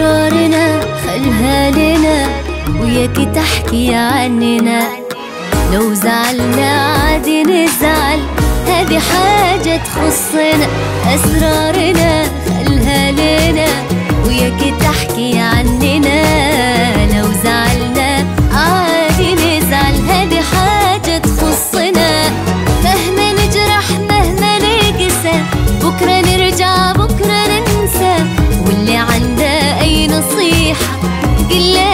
أسرارنا خلها لنا وياك تحكي عننا. لو زعلنا عادي نزعل هذه حاجة تخصنا. أسرارنا خلها لنا وياك تحكي dile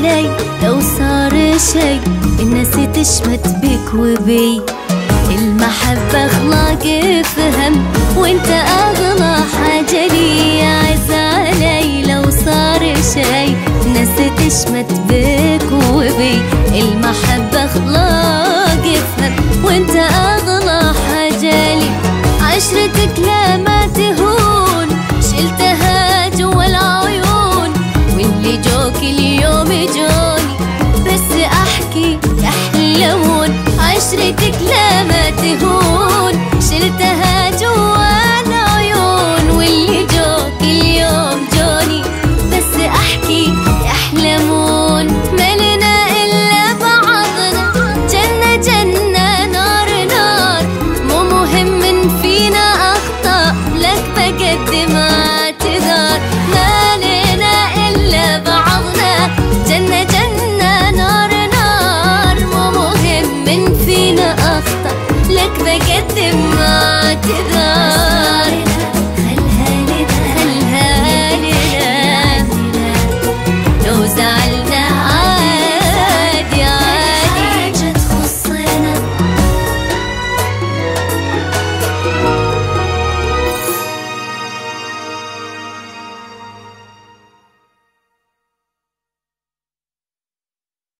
علي لو صار شي. الناس تشمت بك وبي. المحبة أخلاق افهم وإنت أغلى حاجة لي عز علي لو صار شي الناس تشمت بك وبي. المحبة in my